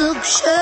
Look.